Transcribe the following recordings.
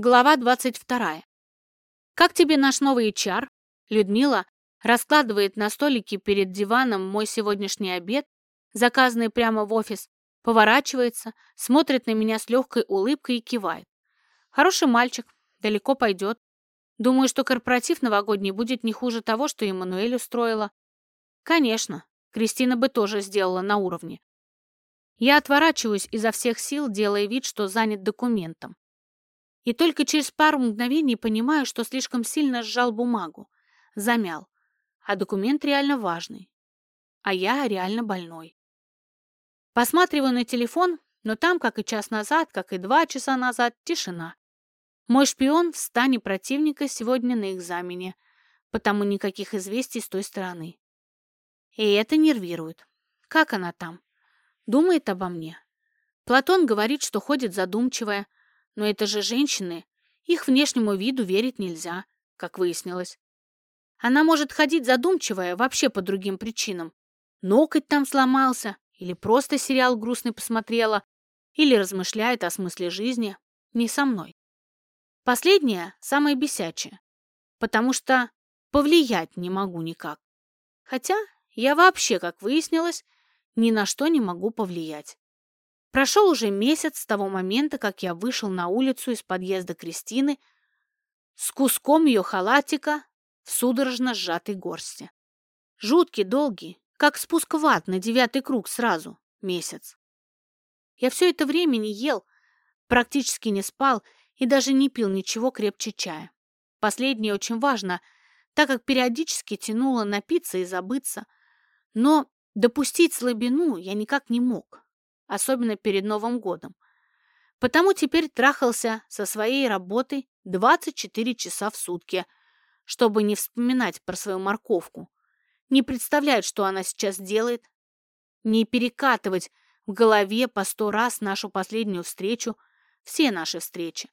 Глава 22. «Как тебе наш новый HR?» Людмила раскладывает на столике перед диваном мой сегодняшний обед, заказанный прямо в офис, поворачивается, смотрит на меня с легкой улыбкой и кивает. «Хороший мальчик, далеко пойдет. Думаю, что корпоратив новогодний будет не хуже того, что Эммануэль устроила». «Конечно, Кристина бы тоже сделала на уровне». Я отворачиваюсь изо всех сил, делая вид, что занят документом. И только через пару мгновений понимаю, что слишком сильно сжал бумагу, замял. А документ реально важный. А я реально больной. Посматриваю на телефон, но там, как и час назад, как и два часа назад, тишина. Мой шпион в стане противника сегодня на экзамене, потому никаких известий с той стороны. И это нервирует. Как она там? Думает обо мне. Платон говорит, что ходит задумчивая, но это же женщины. Их внешнему виду верить нельзя, как выяснилось. Она может ходить задумчивая вообще по другим причинам. Ноготь там сломался, или просто сериал грустный посмотрела, или размышляет о смысле жизни. Не со мной. Последнее самое бесячее, потому что повлиять не могу никак. Хотя я вообще, как выяснилось, ни на что не могу повлиять. Прошел уже месяц с того момента, как я вышел на улицу из подъезда Кристины с куском ее халатика в судорожно сжатой горсти. Жуткий, долгий, как спуск в ад на девятый круг сразу, месяц. Я все это время не ел, практически не спал и даже не пил ничего крепче чая. Последнее очень важно, так как периодически тянуло напиться и забыться. Но допустить слабину я никак не мог особенно перед Новым годом. Потому теперь трахался со своей работой 24 часа в сутки, чтобы не вспоминать про свою морковку, не представлять, что она сейчас делает, не перекатывать в голове по сто раз нашу последнюю встречу, все наши встречи,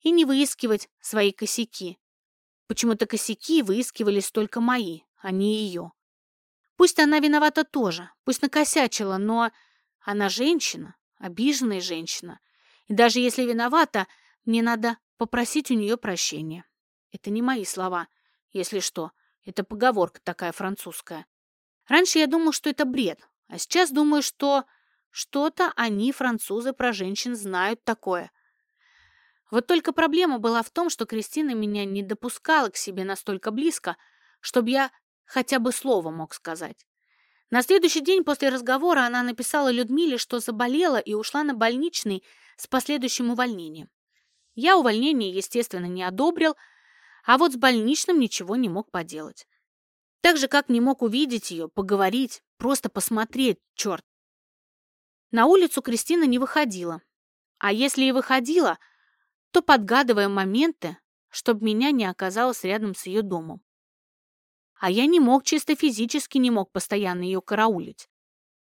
и не выискивать свои косяки. Почему-то косяки выискивались только мои, а не ее. Пусть она виновата тоже, пусть накосячила, но она женщина, обиженная женщина. И даже если виновата, мне надо попросить у нее прощения. Это не мои слова, если что. Это поговорка такая французская. Раньше я думал, что это бред, а сейчас думаю, что что-то они, французы, про женщин знают такое. Вот только проблема была в том, что Кристина меня не допускала к себе настолько близко, чтобы я хотя бы слово мог сказать. На следующий день после разговора она написала Людмиле, что заболела и ушла на больничный с последующим увольнением. Я увольнение, естественно, не одобрил, а вот с больничным ничего не мог поделать. Так же, как не мог увидеть ее, поговорить, просто посмотреть, черт. На улицу Кристина не выходила. А если и выходила, то подгадывая моменты, чтобы меня не оказалось рядом с ее домом. А я не мог, чисто физически не мог постоянно ее караулить.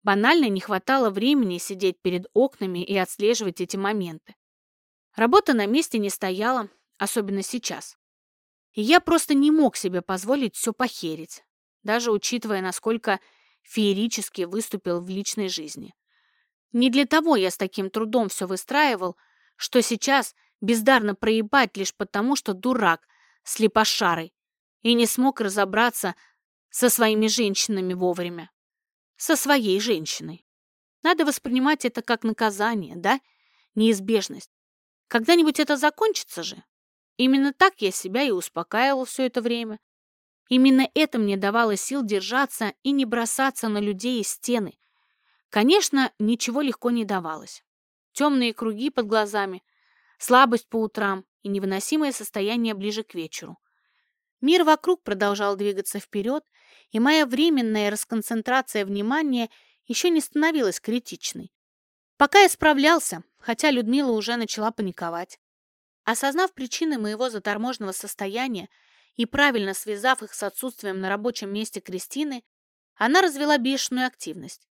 Банально не хватало времени сидеть перед окнами и отслеживать эти моменты. Работа на месте не стояла, особенно сейчас. И я просто не мог себе позволить все похерить, даже учитывая, насколько феерически выступил в личной жизни. Не для того я с таким трудом все выстраивал, что сейчас бездарно проебать лишь потому, что дурак, слепошарый, и не смог разобраться со своими женщинами вовремя. Со своей женщиной. Надо воспринимать это как наказание, да? Неизбежность. Когда-нибудь это закончится же. Именно так я себя и успокаивал все это время. Именно это мне давало сил держаться и не бросаться на людей и стены. Конечно, ничего легко не давалось. Темные круги под глазами, слабость по утрам и невыносимое состояние ближе к вечеру. Мир вокруг продолжал двигаться вперед, и моя временная расконцентрация внимания еще не становилась критичной. Пока я справлялся, хотя Людмила уже начала паниковать. Осознав причины моего заторможенного состояния и правильно связав их с отсутствием на рабочем месте Кристины, она развела бешеную активность.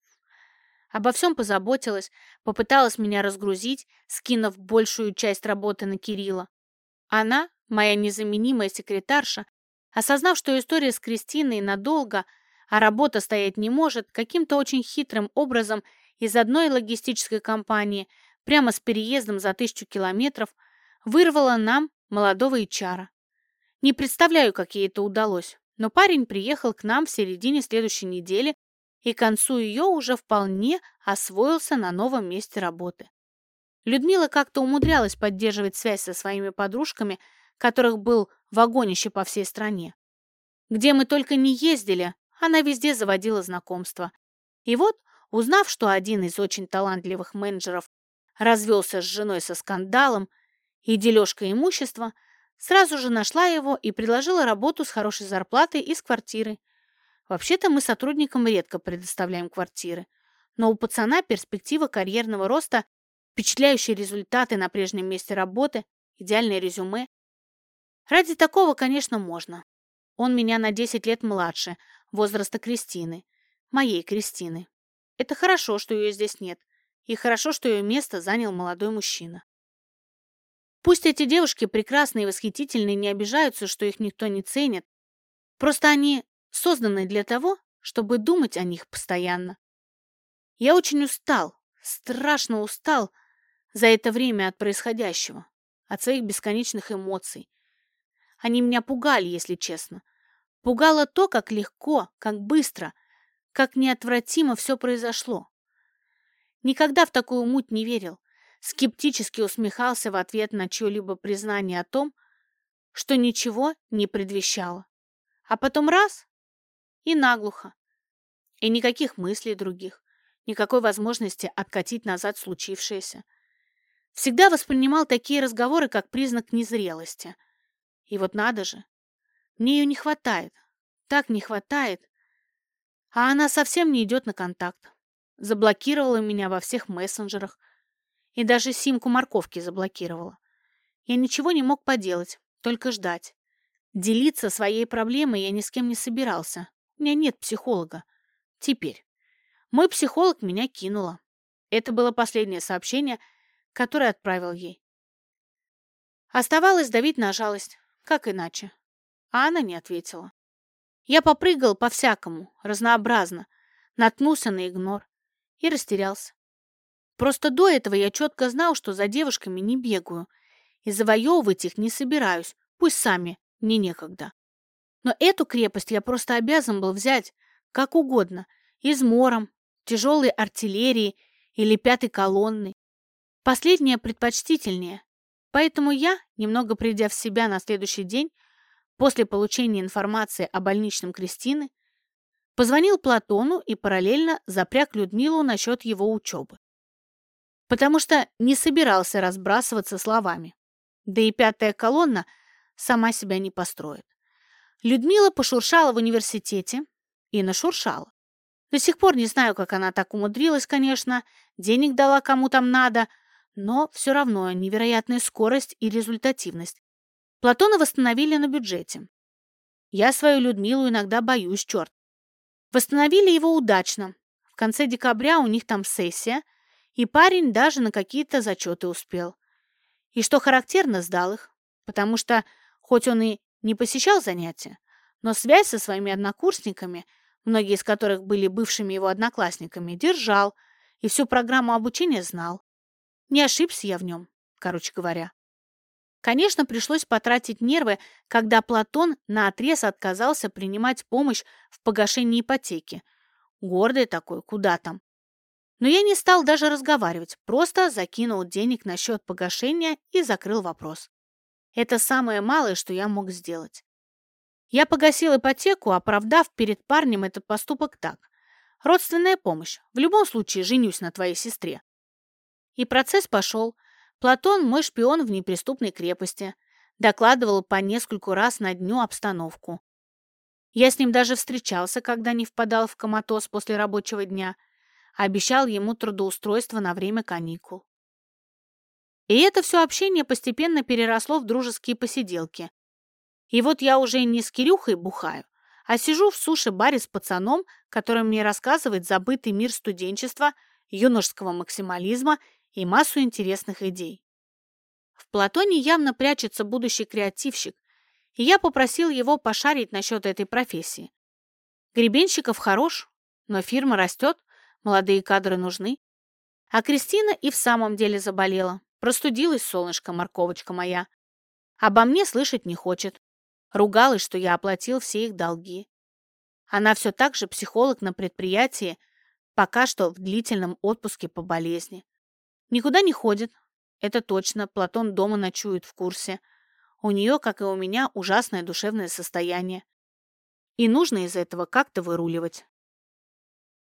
Обо всем позаботилась, попыталась меня разгрузить, скинув большую часть работы на Кирилла. Она, моя незаменимая секретарша, Осознав, что история с Кристиной надолго, а работа стоять не может, каким-то очень хитрым образом из одной логистической компании прямо с переездом за тысячу километров вырвала нам молодого Ичара. Не представляю, как ей это удалось, но парень приехал к нам в середине следующей недели и к концу ее уже вполне освоился на новом месте работы. Людмила как-то умудрялась поддерживать связь со своими подружками, которых был вагонище по всей стране. Где мы только не ездили, она везде заводила знакомства. И вот, узнав, что один из очень талантливых менеджеров развелся с женой со скандалом и дележкой имущества, сразу же нашла его и предложила работу с хорошей зарплатой и с квартирой. Вообще-то мы сотрудникам редко предоставляем квартиры, но у пацана перспектива карьерного роста, впечатляющие результаты на прежнем месте работы, идеальное резюме. Ради такого, конечно, можно. Он меня на 10 лет младше, возраста Кристины, моей Кристины. Это хорошо, что ее здесь нет, и хорошо, что ее место занял молодой мужчина. Пусть эти девушки прекрасные и восхитительные не обижаются, что их никто не ценит, просто они созданы для того, чтобы думать о них постоянно. Я очень устал, страшно устал за это время от происходящего, от своих бесконечных эмоций. Они меня пугали, если честно. Пугало то, как легко, как быстро, как неотвратимо все произошло. Никогда в такую муть не верил, скептически усмехался в ответ на чье-либо признание о том, что ничего не предвещало. А потом раз и наглухо. И никаких мыслей других, никакой возможности откатить назад случившееся. Всегда воспринимал такие разговоры как признак незрелости. И вот надо же, мне ее не хватает, так не хватает. А она совсем не идет на контакт. Заблокировала меня во всех мессенджерах. И даже симку морковки заблокировала. Я ничего не мог поделать, только ждать. Делиться своей проблемой я ни с кем не собирался. У меня нет психолога. Теперь. Мой психолог меня кинула. Это было последнее сообщение, которое отправил ей. Оставалось давить на жалость. Как иначе? А она не ответила. Я попрыгал по-всякому, разнообразно, наткнулся на игнор и растерялся. Просто до этого я четко знал, что за девушками не бегаю и завоевывать их не собираюсь, пусть сами, мне некогда. Но эту крепость я просто обязан был взять как угодно, измором, тяжелой артиллерией или пятой колонной. Последнее предпочтительнее. Поэтому я, немного придя в себя на следующий день, после получения информации о больничном Кристины, позвонил Платону и параллельно запряг Людмилу насчет его учебы. Потому что не собирался разбрасываться словами. Да и пятая колонна сама себя не построит. Людмила пошуршала в университете и нашуршала. До сих пор не знаю, как она так умудрилась, конечно, денег дала кому там надо, но все равно невероятная скорость и результативность. Платона восстановили на бюджете. Я свою Людмилу иногда боюсь, черт. Восстановили его удачно. В конце декабря у них там сессия, и парень даже на какие-то зачеты успел. И что характерно, сдал их, потому что, хоть он и не посещал занятия, но связь со своими однокурсниками, многие из которых были бывшими его одноклассниками, держал и всю программу обучения знал. Не ошибся я в нем, короче говоря. Конечно, пришлось потратить нервы, когда Платон наотрез отказался принимать помощь в погашении ипотеки. Гордый такой, куда там. Но я не стал даже разговаривать, просто закинул денег на счет погашения и закрыл вопрос. Это самое малое, что я мог сделать. Я погасил ипотеку, оправдав перед парнем этот поступок так. Родственная помощь. В любом случае женюсь на твоей сестре. И процесс пошел. Платон мой шпион в неприступной крепости. Докладывал по нескольку раз на дню обстановку. Я с ним даже встречался, когда не впадал в коматоз после рабочего дня. Обещал ему трудоустройство на время каникул. И это все общение постепенно переросло в дружеские посиделки. И вот я уже не с Кирюхой бухаю, а сижу в суши-баре с пацаном, который мне рассказывает забытый мир студенчества, юношеского максимализма и массу интересных идей. В Платоне явно прячется будущий креативщик, и я попросил его пошарить насчет этой профессии. Гребенщиков хорош, но фирма растет, молодые кадры нужны. А Кристина и в самом деле заболела, Простудилась, солнышко, морковочка моя. Обо мне слышать не хочет. Ругалась, что я оплатил все их долги. Она все так же психолог на предприятии, пока что в длительном отпуске по болезни. Никуда не ходит. Это точно, Платон дома ночует в курсе. У нее, как и у меня, ужасное душевное состояние. И нужно из этого как-то выруливать.